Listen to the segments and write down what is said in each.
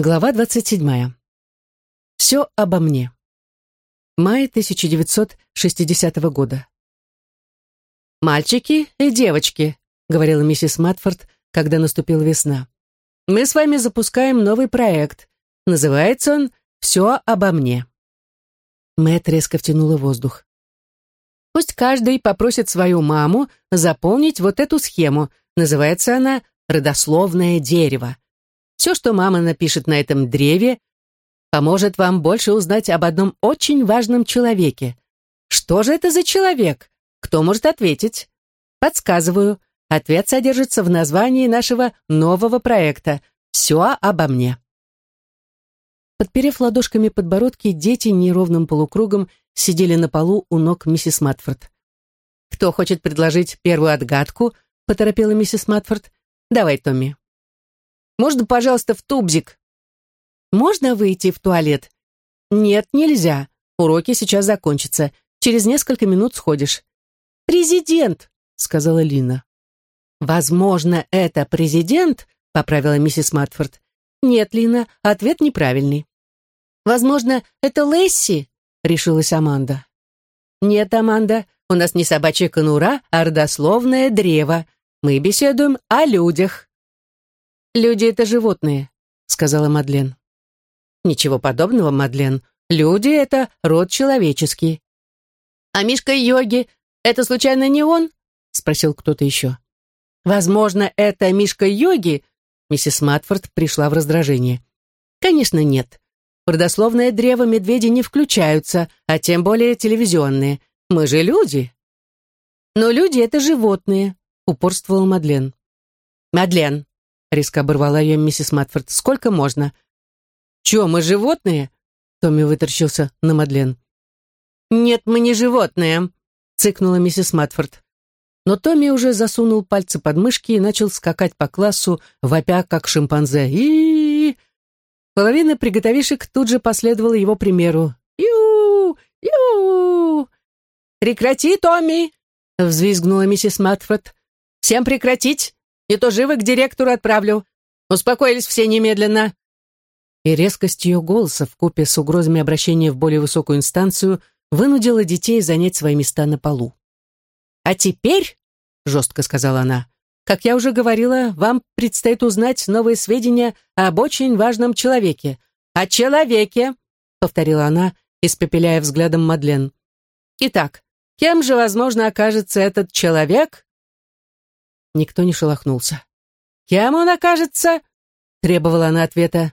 Глава 27. Все обо мне. Май 1960 года. «Мальчики и девочки», — говорила миссис Матфорд, когда наступила весна. «Мы с вами запускаем новый проект. Называется он «Все обо мне». Мэтт резко втянула воздух. «Пусть каждый попросит свою маму заполнить вот эту схему. Называется она «Родословное дерево». Все, что мама напишет на этом древе, поможет вам больше узнать об одном очень важном человеке. Что же это за человек? Кто может ответить? Подсказываю. Ответ содержится в названии нашего нового проекта «Все обо мне». Подперев ладошками подбородки, дети неровным полукругом сидели на полу у ног миссис Матфорд. «Кто хочет предложить первую отгадку?» — поторопила миссис Матфорд. «Давай, Томми». Можно, пожалуйста, в тубзик?» «Можно выйти в туалет?» «Нет, нельзя. Уроки сейчас закончатся. Через несколько минут сходишь». «Президент!» — сказала Лина. «Возможно, это президент?» — поправила миссис Матфорд. «Нет, Лина, ответ неправильный». «Возможно, это Лесси?» — решилась Аманда. «Нет, Аманда, у нас не собачья конура, а родословное древо. Мы беседуем о людях». «Люди — это животные», — сказала Мадлен. «Ничего подобного, Мадлен. Люди — это род человеческий». «А Мишка-йоги — это случайно не он?» — спросил кто-то еще. «Возможно, это Мишка-йоги?» Миссис Матфорд пришла в раздражение. «Конечно, нет. В родословное древо медведи не включаются, а тем более телевизионные. Мы же люди». «Но люди — это животные», — упорствовала Мадлен. «Мадлен, Резко оборвала ее миссис Матфорд. «Сколько можно?» «Че, мы животные?» Томми выторщился на Мадлен. «Нет, мы не животные», — цыкнула миссис Матфорд. Но Томми уже засунул пальцы под мышки и начал скакать по классу, вопя, как шимпанзе. -и, Половина приготовишек тут же последовала его примеру. «Ю! Ю!» «Прекрати, Томми!» — взвизгнула миссис Матфорд. «Всем прекратить! Не то живо к директору отправлю. Успокоились все немедленно». И резкость ее голоса вкупе с угрозами обращения в более высокую инстанцию вынудила детей занять свои места на полу. «А теперь», — жестко сказала она, — «как я уже говорила, вам предстоит узнать новые сведения об очень важном человеке. О человеке», — повторила она, испепеляя взглядом Мадлен. «Итак, кем же, возможно, окажется этот человек, Никто не шелохнулся. «Кем он окажется?» — требовала она ответа.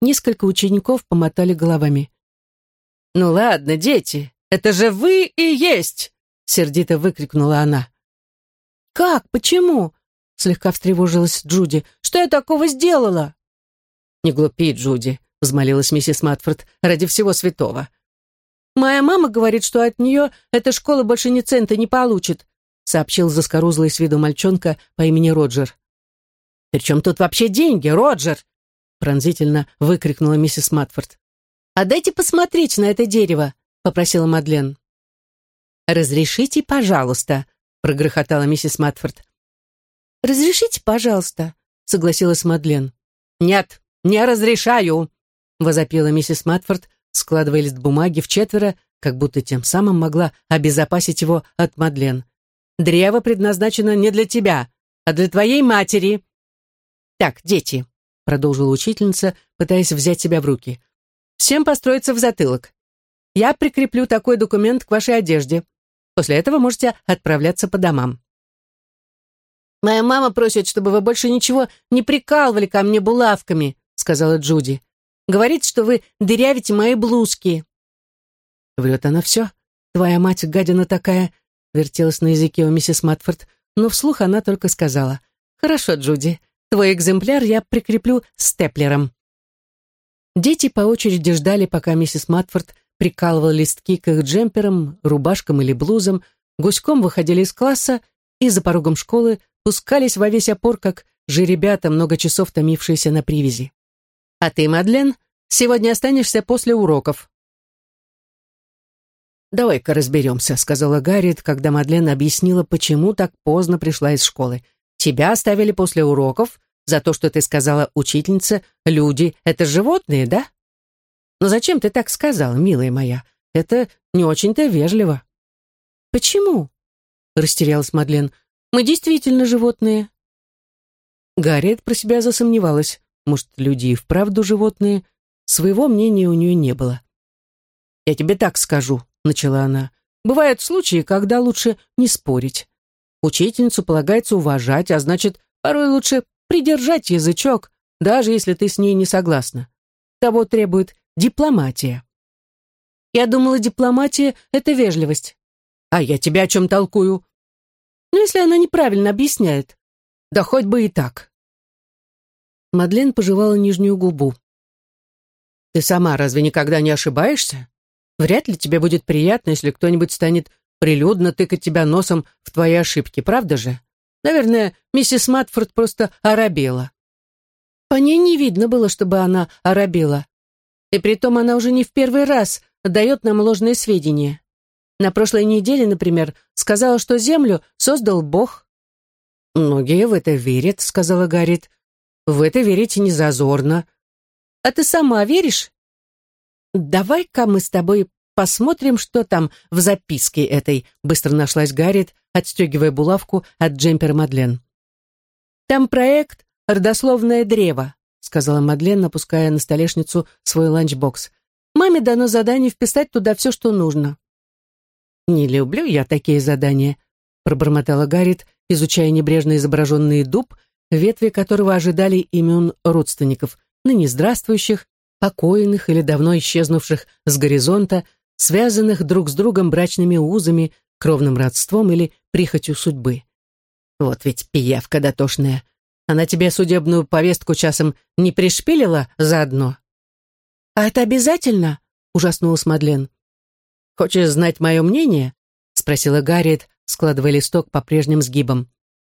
Несколько учеников помотали головами. «Ну ладно, дети, это же вы и есть!» — сердито выкрикнула она. «Как? Почему?» — слегка встревожилась Джуди. «Что я такого сделала?» «Не глупи, Джуди», — взмолилась миссис Матфорд, «ради всего святого». «Моя мама говорит, что от нее эта школа больше ни цента не получит сообщил заскорузлый с виду мальчонка по имени Роджер. «При чем тут вообще деньги, Роджер?» пронзительно выкрикнула миссис Матфорд. «А дайте посмотреть на это дерево», — попросила Мадлен. «Разрешите, пожалуйста», — прогрохотала миссис Матфорд. «Разрешите, пожалуйста», — согласилась Мадлен. «Нет, не разрешаю», — возопила миссис Матфорд, складывая лист бумаги в четверо, как будто тем самым могла обезопасить его от Мадлен. Древо предназначено не для тебя, а для твоей матери. Так, дети, продолжила учительница, пытаясь взять себя в руки. Всем построиться в затылок. Я прикреплю такой документ к вашей одежде. После этого можете отправляться по домам. «Моя мама просит, чтобы вы больше ничего не прикалывали ко мне булавками», сказала Джуди. «Говорит, что вы дырявите мои блузки». Врет она все. Твоя мать гадина такая, вертелась на языке у миссис Матфорд, но вслух она только сказала «Хорошо, Джуди, твой экземпляр я прикреплю степлером». Дети по очереди ждали, пока миссис Матфорд прикалывала листки к их джемперам, рубашкам или блузам, гуськом выходили из класса и за порогом школы пускались во весь опор, как же ребята, много часов томившиеся на привязи. «А ты, Мадлен, сегодня останешься после уроков», «Давай-ка разберемся», — сказала Гарриет, когда Мадлен объяснила, почему так поздно пришла из школы. «Тебя оставили после уроков, за то, что ты сказала учительнице, люди — это животные, да? Но зачем ты так сказала, милая моя? Это не очень-то вежливо. Почему? Растерялась Мадлен. Мы действительно животные. Гарриет про себя засомневалась. Может, люди и вправду животные? Своего мнения у нее не было. «Я тебе так скажу», — начала она. «Бывают случаи, когда лучше не спорить. Учительницу полагается уважать, а значит, порой лучше придержать язычок, даже если ты с ней не согласна. Того требует дипломатия. Я думала, дипломатия — это вежливость. А я тебя о чем толкую? Ну, если она неправильно объясняет. Да хоть бы и так. Мадлен пожевала нижнюю губу. Ты сама разве никогда не ошибаешься? Вряд ли тебе будет приятно, если кто-нибудь станет прилюдно тыкать тебя носом в твои ошибки, правда же? Наверное, миссис Матфорд просто оробела. По ней не видно было, чтобы она оробела. И притом она уже не в первый раз дает нам ложные сведения. На прошлой неделе, например, сказала, что Землю создал Бог. «Многие в это верят», — сказала Гарриет. «В это верить не зазорно». «А ты сама веришь?» «Давай-ка мы с тобой Посмотрим, что там в записке этой», — быстро нашлась Гарриет, отстегивая булавку от джемпера Мадлен. «Там проект «Родословное древо», — сказала Мадлен, опуская на столешницу свой ланчбокс. «Маме дано задание вписать туда все, что нужно». «Не люблю я такие задания», — пробормотала Гарриет, изучая небрежно изображенный дуб, ветви которого ожидали имен родственников, ныне здравствующих, покойных или давно исчезнувших с горизонта, связанных друг с другом брачными узами, кровным родством или прихотью судьбы. Вот ведь пиявка дотошная. Она тебе судебную повестку часом не пришпилила заодно? «А это обязательно?» — ужаснулась Мадлен. «Хочешь знать мое мнение?» — спросила Гарриет, складывая листок по прежним сгибам.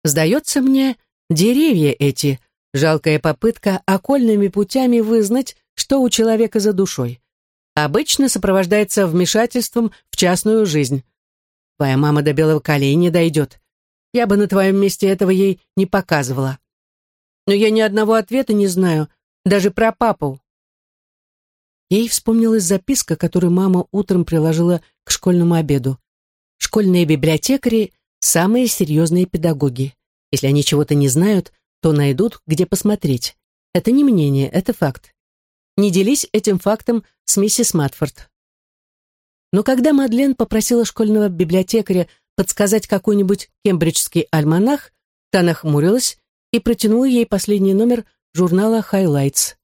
«Сдается мне, деревья эти — жалкая попытка окольными путями вызнать, что у человека за душой обычно сопровождается вмешательством в частную жизнь. Твоя мама до белого колей не дойдет. Я бы на твоем месте этого ей не показывала. Но я ни одного ответа не знаю, даже про папу. Ей вспомнилась записка, которую мама утром приложила к школьному обеду. Школьные библиотекари — самые серьезные педагоги. Если они чего-то не знают, то найдут, где посмотреть. Это не мнение, это факт не делись этим фактом с миссис Матфорд. Но когда Мадлен попросила школьного библиотекаря подсказать какой-нибудь кембриджский альманах, та нахмурилась и протянула ей последний номер журнала «Хайлайтс».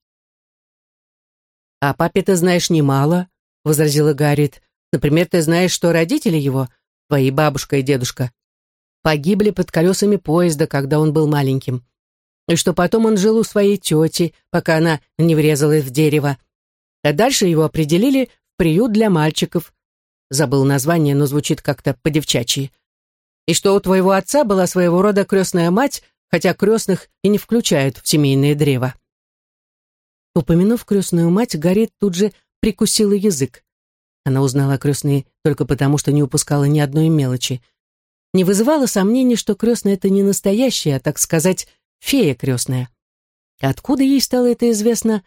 «О папе ты знаешь немало», — возразила Гарриет. «Например, ты знаешь, что родители его, твои бабушка и дедушка, погибли под колесами поезда, когда он был маленьким и что потом он жил у своей тети, пока она не врезалась в дерево. А дальше его определили в приют для мальчиков. Забыл название, но звучит как-то по-девчачьи. И что у твоего отца была своего рода крестная мать, хотя крестных и не включают в семейное древо. Упомянув крестную мать, Гарри тут же прикусила язык. Она узнала о крестной только потому, что не упускала ни одной мелочи. Не вызывало сомнений, что крестная — это не настоящая, а, так сказать, фея крестная. Откуда ей стало это известно?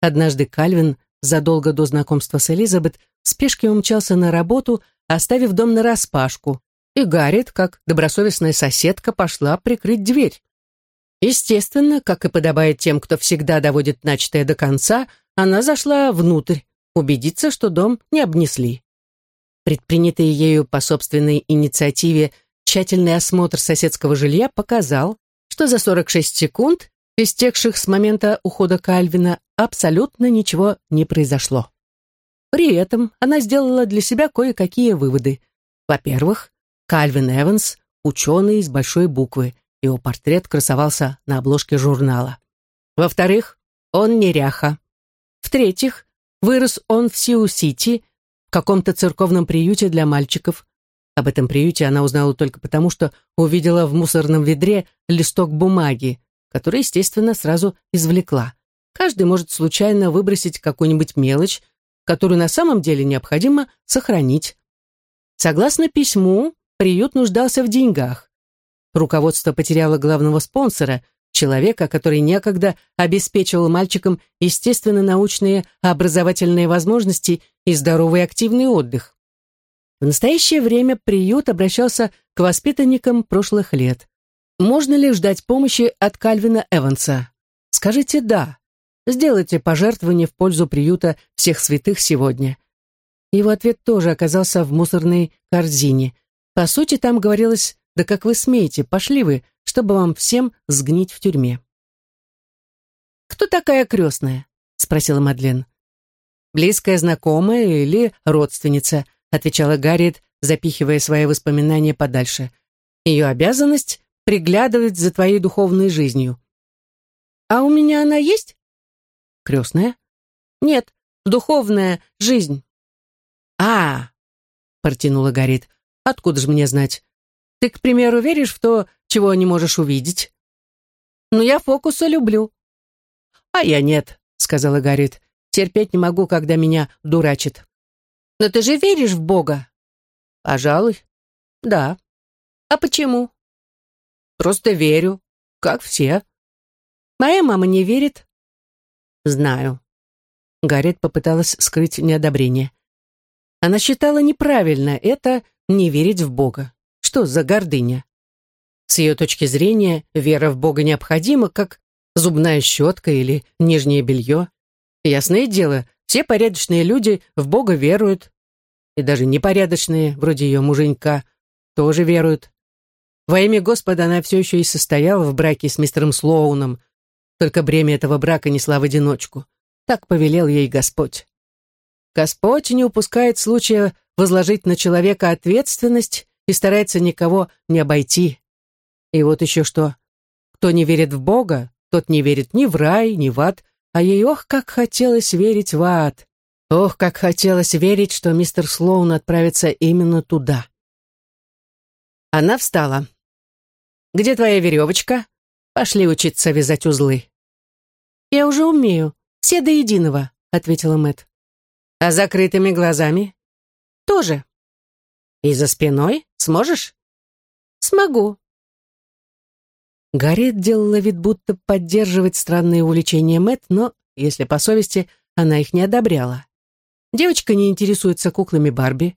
Однажды Кальвин, задолго до знакомства с Элизабет, в спешке умчался на работу, оставив дом нараспашку, и Гарриет, как добросовестная соседка, пошла прикрыть дверь. Естественно, как и подобает тем, кто всегда доводит начатое до конца, она зашла внутрь, убедиться, что дом не обнесли. Предпринятый ею по собственной инициативе тщательный осмотр соседского жилья показал, что за 46 секунд, истекших с момента ухода Кальвина, абсолютно ничего не произошло. При этом она сделала для себя кое-какие выводы. Во-первых, Кальвин Эванс – ученый из большой буквы, его портрет красовался на обложке журнала. Во-вторых, он неряха. В-третьих, вырос он в Сиу-Сити, в каком-то церковном приюте для мальчиков, об этом приюте она узнала только потому, что увидела в мусорном ведре листок бумаги, который, естественно, сразу извлекла. Каждый может случайно выбросить какую-нибудь мелочь, которую на самом деле необходимо сохранить. Согласно письму, приют нуждался в деньгах. Руководство потеряло главного спонсора, человека, который некогда обеспечивал мальчикам естественно-научные образовательные возможности и здоровый активный отдых. В настоящее время приют обращался к воспитанникам прошлых лет. Можно ли ждать помощи от Кальвина Эванса? Скажите «да». Сделайте пожертвование в пользу приюта всех святых сегодня. Его ответ тоже оказался в мусорной корзине. По сути, там говорилось «да как вы смеете, пошли вы, чтобы вам всем сгнить в тюрьме». «Кто такая крестная?» — спросила Мадлен. «Близкая знакомая или родственница», — отвечала Гарриет, запихивая свои воспоминания подальше. «Ее обязанность — приглядывать за твоей духовной жизнью». «А у меня она есть?» «Крестная?» «Нет, духовная жизнь». «А, — протянула Гарриет, — откуда же мне знать? Ты, к примеру, веришь в то, чего не можешь увидеть?» «Ну, я фокусы люблю». «А я нет», — сказала Гарриет. «Терпеть не могу, когда меня дурачит». «Но ты же веришь в Бога?» «Пожалуй». «Да». «А почему?» «Просто верю, как все». «Моя мама не верит». «Знаю». Гарриет попыталась скрыть неодобрение. Она считала неправильно это не верить в Бога. Что за гордыня? С ее точки зрения, вера в Бога необходима, как зубная щетка или нижнее белье. Ясное дело, все порядочные люди в Бога веруют. И даже непорядочные, вроде ее муженька, тоже веруют. Во имя Господа она все еще и состояла в браке с мистером Слоуном, только бремя этого брака несла в одиночку. Так повелел ей Господь. Господь не упускает случая возложить на человека ответственность и старается никого не обойти. И вот еще что. Кто не верит в Бога, тот не верит ни в рай, ни в ад, а ей ох, как хотелось верить в ад. Ох, как хотелось верить, что мистер Слоун отправится именно туда. Она встала. «Где твоя веревочка? Пошли учиться вязать узлы». «Я уже умею, все до единого», — ответила Мэтт. А закрытыми глазами? Тоже. И за спиной? Сможешь? Смогу. Гарриет делала вид, будто поддерживать странные увлечения Мэт, но, если по совести, она их не одобряла. Девочка не интересуется куклами Барби,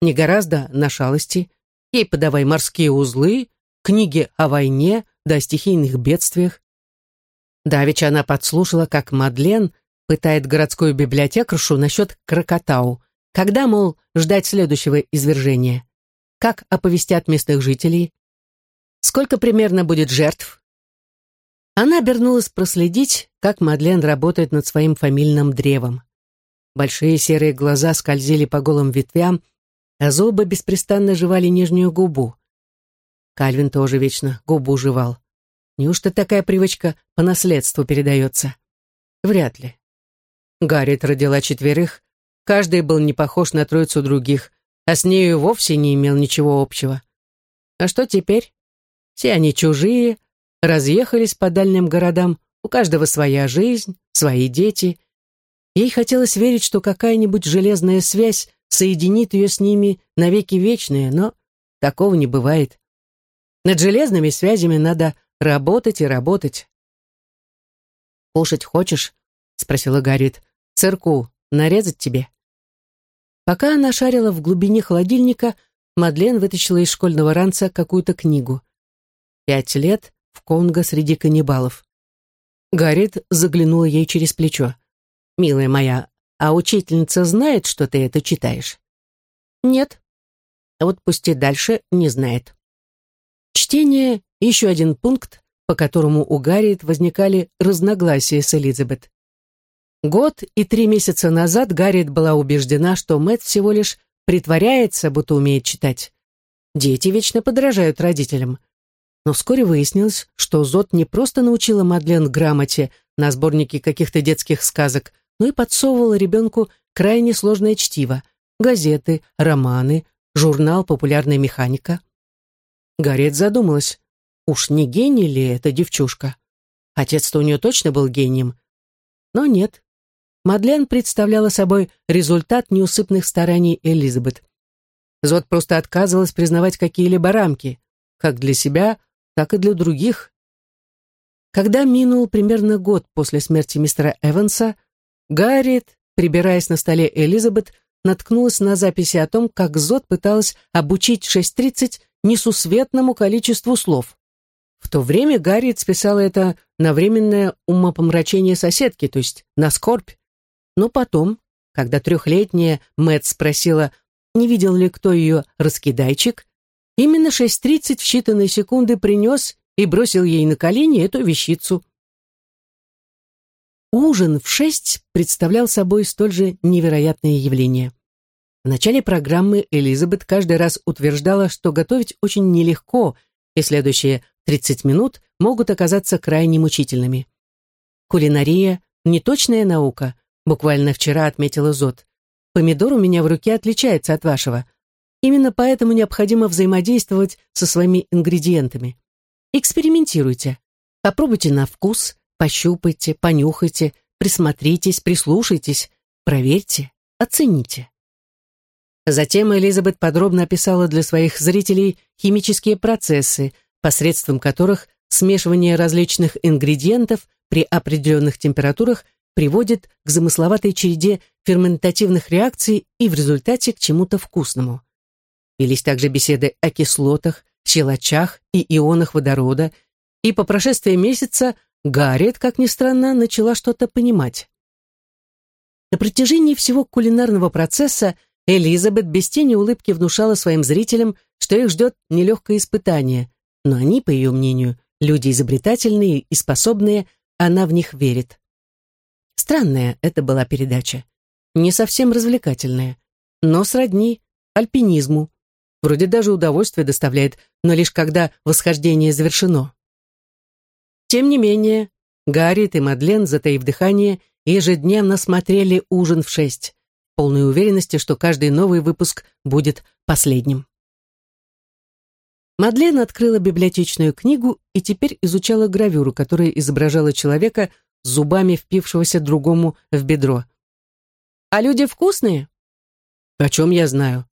не гораздо на шалости. Ей подавай морские узлы, книги о войне да о стихийных бедствиях. Давеча она подслушала, как Мадлен пытает городскую библиотекаршу насчет крокотау. Когда, мол, ждать следующего извержения? Как оповестят местных жителей? Сколько примерно будет жертв? Она обернулась проследить, как Мадлен работает над своим фамильным древом. Большие серые глаза скользили по голым ветвям, а зубы беспрестанно жевали нижнюю губу. Кальвин тоже вечно губу жевал. Неужто такая привычка по наследству передается? Вряд ли. Гарриет родила четверых, каждый был не похож на троицу других, а с нею вовсе не имел ничего общего. А что теперь? Все они чужие, разъехались по дальним городам, у каждого своя жизнь, свои дети. Ей хотелось верить, что какая-нибудь железная связь соединит ее с ними навеки вечные, но такого не бывает. Над железными связями надо работать и работать. «Кушать хочешь?» — спросила Гарриет. «Сырку нарезать тебе?» Пока она шарила в глубине холодильника, Мадлен вытащила из школьного ранца какую-то книгу. «Пять лет в Конго среди каннибалов». Гарриет заглянула ей через плечо. «Милая моя, а учительница знает, что ты это читаешь?» «Нет». А вот пусти дальше не знает. Чтение — еще один пункт, по которому у Гарриет возникали разногласия с Элизабет. Год и три месяца назад Гарриет была убеждена, что Мэтт всего лишь притворяется, будто умеет читать. Дети вечно подражают родителям. Но вскоре выяснилось, что Зот не просто научила Мадлен грамоте на сборнике каких-то детских сказок, но и подсовывала ребенку крайне сложное чтиво — газеты, романы, журнал «Популярная механика». Гарриет задумалась, уж не гений ли эта девчушка? Отец-то у нее точно был гением. Но нет, Мадлен представляла собой результат неусыпных стараний Элизабет. Зод просто отказывалась признавать какие-либо рамки, как для себя, так и для других. Когда минул примерно год после смерти мистера Эванса, Гарриет, прибираясь на столе Элизабет, наткнулась на записи о том, как Зод пыталась обучить 6.30 несусветному количеству слов. В то время Гарриет списала это на временное умопомрачение соседки, то есть на скорбь. Но потом, когда трехлетняя Мэтт спросила, не видел ли кто ее раскидайчик, именно 6.30 в считанные секунды принес и бросил ей на колени эту вещицу. Ужин в шесть представлял собой столь же невероятное явление. В начале программы Элизабет каждый раз утверждала, что готовить очень нелегко, и следующие 30 минут могут оказаться крайне мучительными. Кулинария – неточная наука, буквально вчера отметила Зод. Помидор у меня в руке отличается от вашего. Именно поэтому необходимо взаимодействовать со своими ингредиентами. Экспериментируйте. Попробуйте на вкус, пощупайте, понюхайте, присмотритесь, прислушайтесь, проверьте, оцените. Затем Элизабет подробно описала для своих зрителей химические процессы, посредством которых смешивание различных ингредиентов при определенных температурах приводит к замысловатой череде ферментативных реакций и в результате к чему-то вкусному. Велись также беседы о кислотах, щелочах и ионах водорода, и по прошествии месяца Гарриет, как ни странно, начала что-то понимать. На протяжении всего кулинарного процесса Элизабет без тени улыбки внушала своим зрителям, что их ждет нелегкое испытание, но они, по ее мнению, люди изобретательные и способные, она в них верит. Странная это была передача. Не совсем развлекательная, но сродни альпинизму. Вроде даже удовольствие доставляет, но лишь когда восхождение завершено. Тем не менее, Гарриет и Мадлен, затаив дыхание, ежедневно смотрели ужин в шесть, полной уверенности, что каждый новый выпуск будет последним. Мадлен открыла библиотечную книгу и теперь изучала гравюру, которая изображала человека, зубами впившегося другому в бедро. «А люди вкусные?» «О чем я знаю?»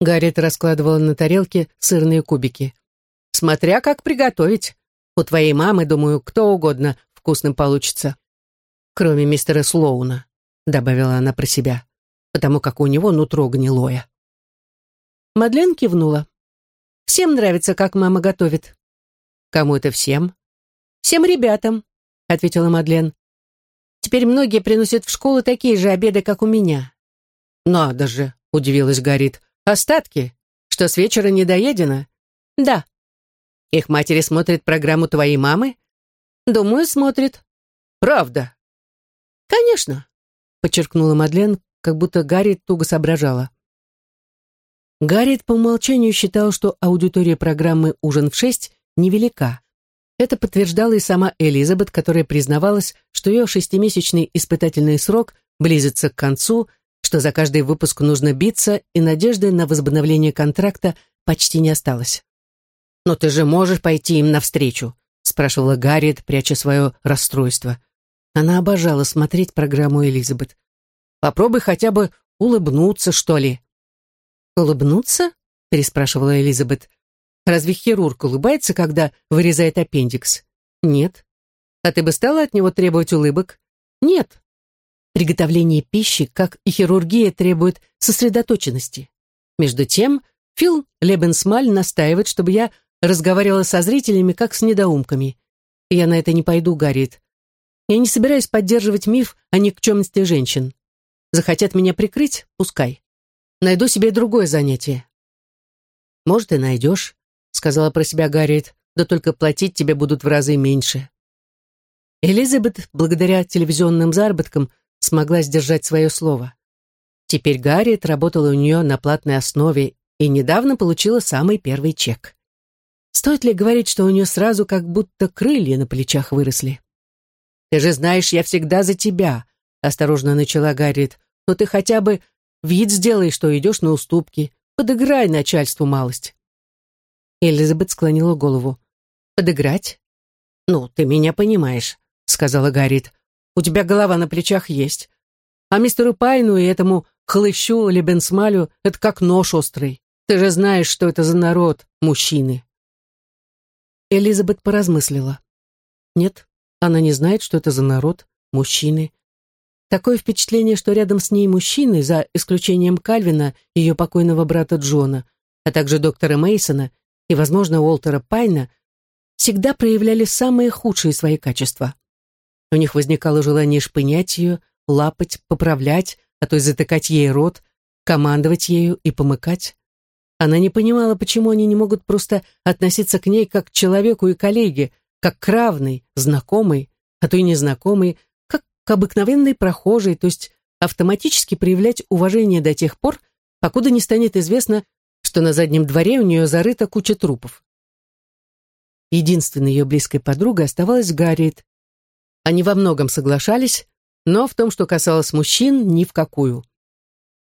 Гарриет раскладывала на тарелке сырные кубики. «Смотря как приготовить. У твоей мамы, думаю, кто угодно вкусным получится. Кроме мистера Слоуна», — добавила она про себя, потому как у него нутро гнилое. Мадлен кивнула. «Всем нравится, как мама готовит». «Кому это всем?» «Всем ребятам», — ответила Мадлен. «Теперь многие приносят в школу такие же обеды, как у меня». «Надо же», — удивилась Гарит. «Остатки? Что с вечера недоедено?» «Да». «Их матери смотрят программу твоей мамы?» «Думаю, смотрит». «Правда?» «Конечно», — подчеркнула Мадлен, как будто Гарриет туго соображала. Гарриет по умолчанию считал, что аудитория программы «Ужин в шесть» невелика. Это подтверждала и сама Элизабет, которая признавалась, что ее шестимесячный испытательный срок близится к концу, что за каждый выпуск нужно биться, и надежды на возобновление контракта почти не осталось. «Но ты же можешь пойти им навстречу?» спрашивала Гарриет, пряча свое расстройство. Она обожала смотреть программу Элизабет. «Попробуй хотя бы улыбнуться, что ли». «Улыбнуться?» переспрашивала Элизабет. Разве хирург улыбается, когда вырезает аппендикс? Нет. А ты бы стала от него требовать улыбок? Нет. Приготовление пищи, как и хирургия, требует сосредоточенности. Между тем, Фил Лебенсмаль настаивает, чтобы я разговаривала со зрителями, как с недоумками. И я на это не пойду, Гарриет. Я не собираюсь поддерживать миф о никчемности женщин. Захотят меня прикрыть? Пускай. Найду себе другое занятие. Может, и найдешь сказала про себя Гарриет, да только платить тебе будут в разы меньше. Элизабет, благодаря телевизионным заработкам, смогла сдержать свое слово. Теперь Гарриет работала у нее на платной основе и недавно получила самый первый чек. Стоит ли говорить, что у нее сразу как будто крылья на плечах выросли? «Ты же знаешь, я всегда за тебя», — осторожно начала Гарриет. «Но ты хотя бы вид сделай, что идешь на уступки. Подыграй начальству малость». Элизабет склонила голову. «Подыграть?» «Ну, ты меня понимаешь», — сказала Гарриет. «У тебя голова на плечах есть. А мистеру Пайну и этому хлыщу Лебенсмалю это как нож острый. Ты же знаешь, что это за народ, мужчины». Элизабет поразмыслила. Нет, она не знает, что это за народ, мужчины. Такое впечатление, что рядом с ней мужчины, за исключением Кальвина, ее покойного брата Джона, а также доктора Мейсона и, возможно, Уолтера Пайна, всегда проявляли самые худшие свои качества. У них возникало желание шпынять ее, лапать, поправлять, а то и затыкать ей рот, командовать ею и помыкать. Она не понимала, почему они не могут просто относиться к ней как к человеку и коллеге, как к равной, знакомой, а то и незнакомой, как к обыкновенной прохожей, то есть автоматически проявлять уважение до тех пор, покуда не станет известно, что на заднем дворе у нее зарыта куча трупов. Единственной ее близкой подругой оставалась Гарриет. Они во многом соглашались, но в том, что касалось мужчин, ни в какую.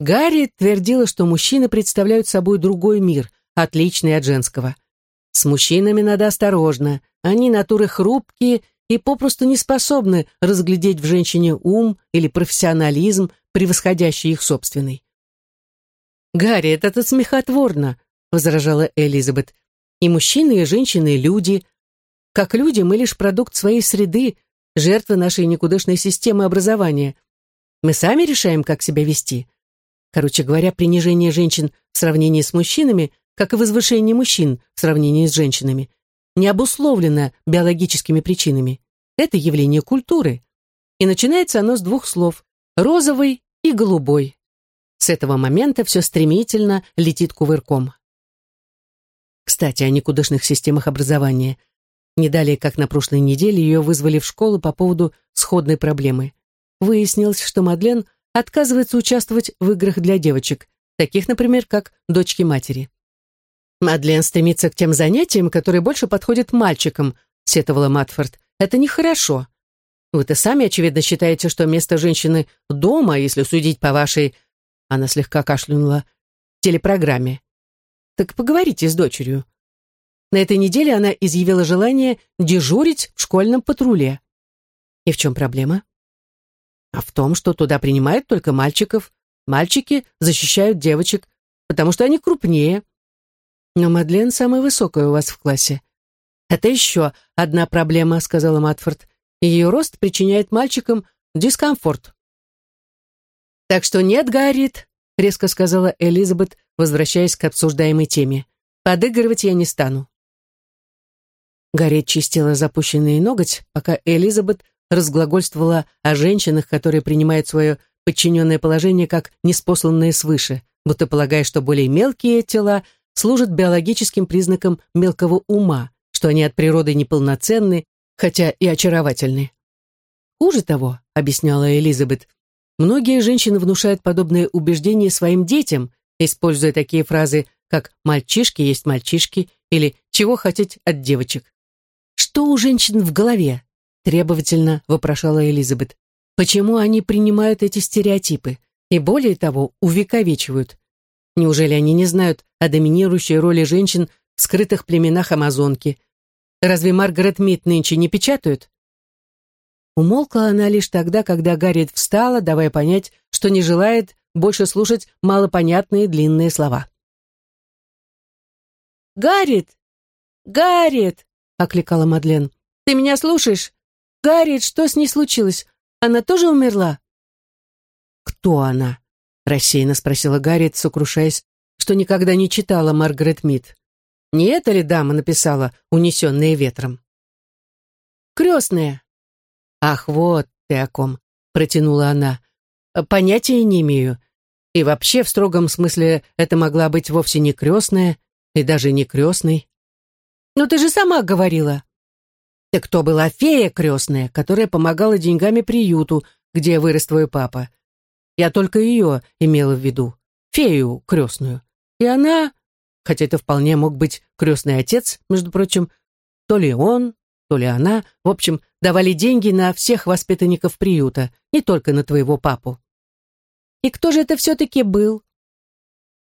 Гарри твердила, что мужчины представляют собой другой мир, отличный от женского. С мужчинами надо осторожно, они натуры хрупкие и попросту не способны разглядеть в женщине ум или профессионализм, превосходящий их собственный. «Гарри, это смехотворно», — возражала Элизабет. «И мужчины, и женщины — люди. Как люди мы лишь продукт своей среды, жертвы нашей никудышной системы образования. Мы сами решаем, как себя вести. Короче говоря, принижение женщин в сравнении с мужчинами, как и возвышение мужчин в сравнении с женщинами, не обусловлено биологическими причинами. Это явление культуры. И начинается оно с двух слов – розовый и голубой. С этого момента все стремительно летит кувырком. Кстати, о никудышных системах образования – не далее, как на прошлой неделе, ее вызвали в школу по поводу сходной проблемы. Выяснилось, что Мадлен отказывается участвовать в играх для девочек, таких, например, как дочки матери. «Мадлен стремится к тем занятиям, которые больше подходят мальчикам», — сетовала Матфорд. «Это нехорошо. Вы-то сами, очевидно, считаете, что место женщины дома, если судить по вашей...» Она слегка кашлянула. «Телепрограмме. Так поговорите с дочерью. На этой неделе она изъявила желание дежурить в школьном патруле. И в чем проблема? А в том, что туда принимают только мальчиков. Мальчики защищают девочек, потому что они крупнее. Но Мадлен самая высокая у вас в классе. Это еще одна проблема, сказала Матфорд. Ее рост причиняет мальчикам дискомфорт. Так что нет, Гаррит, резко сказала Элизабет, возвращаясь к обсуждаемой теме. Подыгрывать я не стану. Гарри чистила запущенный ноготь, пока Элизабет разглагольствовала о женщинах, которые принимают свое подчиненное положение как неспосланные свыше, будто полагая, что более мелкие тела служат биологическим признаком мелкого ума, что они от природы неполноценны, хотя и очаровательны. Хуже того, объясняла Элизабет, многие женщины внушают подобные убеждения своим детям, используя такие фразы, как «мальчишки есть мальчишки» или «чего хотеть от девочек». «Что у женщин в голове?» — требовательно вопрошала Элизабет. «Почему они принимают эти стереотипы и, более того, увековечивают? Неужели они не знают о доминирующей роли женщин в скрытых племенах Амазонки? Разве Маргарет Мид нынче не печатают?» Умолкла она лишь тогда, когда Гарриет встала, давая понять, что не желает больше слушать малопонятные длинные слова. «Гарриет! Гарриет!» — окликала Мадлен. «Ты меня слушаешь? Гарриет, что с ней случилось? Она тоже умерла?» «Кто она?» — рассеянно спросила Гарриет, сокрушаясь, что никогда не читала Маргарет Мид. «Не эта ли дама написала «Унесенные ветром»?» «Крестная». «Ах, вот ты о ком», — протянула она. «Понятия не имею. И вообще, в строгом смысле, это могла быть вовсе не крестная и даже не крестный. «Ну ты же сама говорила». «Так кто была фея крестная, которая помогала деньгами приюту, где вырос твой папа? Я только ее имела в виду, фею крестную. И она, хотя это вполне мог быть крестный отец, между прочим, то ли он, то ли она, в общем, давали деньги на всех воспитанников приюта, не только на твоего папу. И кто же это все-таки был?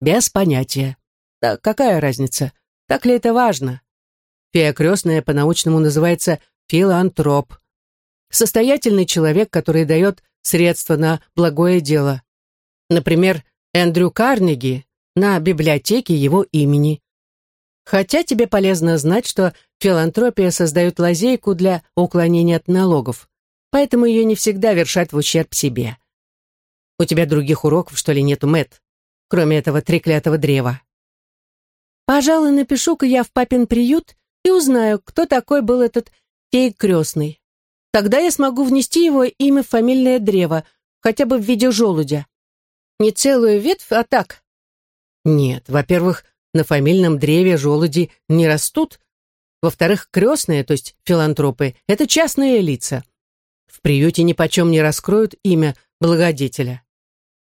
Без понятия. Да какая разница? Так ли это важно? Фея крестная по-научному называется филантроп. Состоятельный человек, который дает средства на благое дело. Например, Эндрю Карнеги на библиотеке его имени. Хотя тебе полезно знать, что филантропия создает лазейку для уклонения от налогов, поэтому ее не всегда вершат в ущерб себе. У тебя других уроков, что ли, нету, Мэт, кроме этого треклятого древа? Пожалуй, напишу-ка я в папин приют и узнаю, кто такой был этот фей крестный. Тогда я смогу внести его имя в фамильное древо, хотя бы в виде желудя. Не целую ветвь, а так. Нет, во-первых, на фамильном древе желуди не растут. Во-вторых, крестные, то есть филантропы, это частные лица. В приюте ни почем не раскроют имя благодетеля.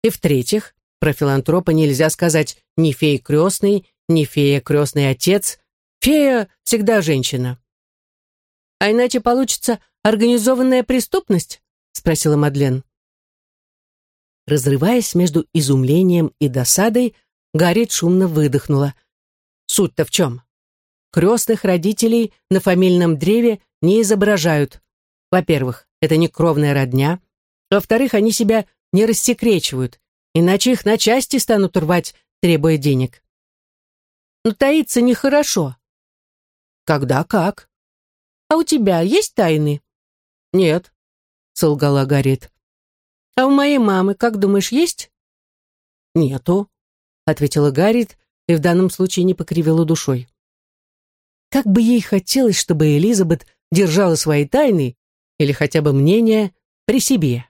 И в-третьих, про филантропа нельзя сказать ни фей крестный, ни фея крестный отец. Фея всегда женщина. А иначе получится организованная преступность? Спросила Мадлен. Разрываясь между изумлением и досадой, Гарриет шумно выдохнула. Суть-то в чем? Крестных родителей на фамильном древе не изображают. Во-первых, это не кровная родня. Во-вторых, они себя не рассекречивают, иначе их на части станут рвать, требуя денег. Но таиться нехорошо. Когда как? А у тебя есть тайны? Нет, солгала Гарриет. А у моей мамы, как думаешь, есть? Нету, ответила Гарриет и в данном случае не покривила душой. Как бы ей хотелось, чтобы Элизабет держала свои тайны или хотя бы мнение при себе.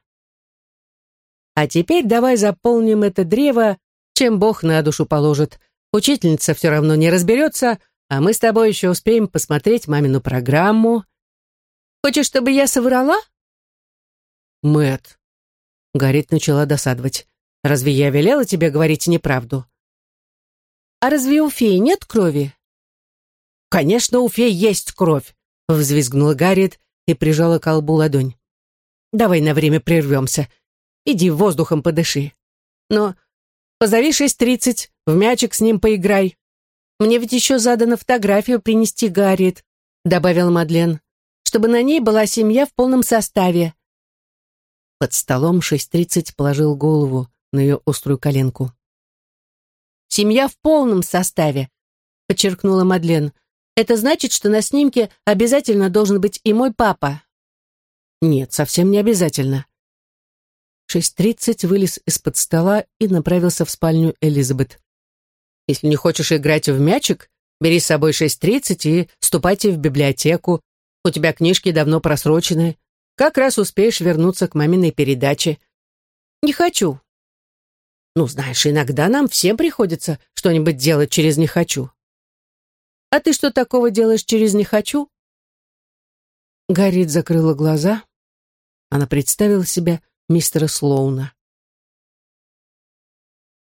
А теперь давай заполним это древо, чем Бог на душу положит. Учительница все равно не разберется, а мы с тобой еще успеем посмотреть мамину программу. Хочешь, чтобы я соврала? Мэт. Гарит начала досадовать. Разве я велела тебе говорить неправду? А разве у феи нет крови? Конечно, у феи есть кровь, взвизгнула Гарриет и прижала к колбу ладонь. Давай на время прервемся. Иди воздухом подыши. Но позови шесть тридцать, в мячик с ним поиграй. Мне ведь еще задано фотографию принести Гарриет, добавил Мадлен, чтобы на ней была семья в полном составе. Под столом шесть тридцать положил голову на ее острую коленку. «Семья в полном составе», — подчеркнула Мадлен. «Это значит, что на снимке обязательно должен быть и мой папа». «Нет, совсем не обязательно». Шесть тридцать вылез из-под стола и направился в спальню Элизабет. «Если не хочешь играть в мячик, бери с собой шесть тридцать и ступайте в библиотеку. У тебя книжки давно просрочены. Как раз успеешь вернуться к маминой передаче. Не хочу. Ну, знаешь, иногда нам всем приходится что-нибудь делать через «не хочу». А ты что такого делаешь через «не хочу»? Гарриет закрыла глаза. Она представила себе мистера Слоуна.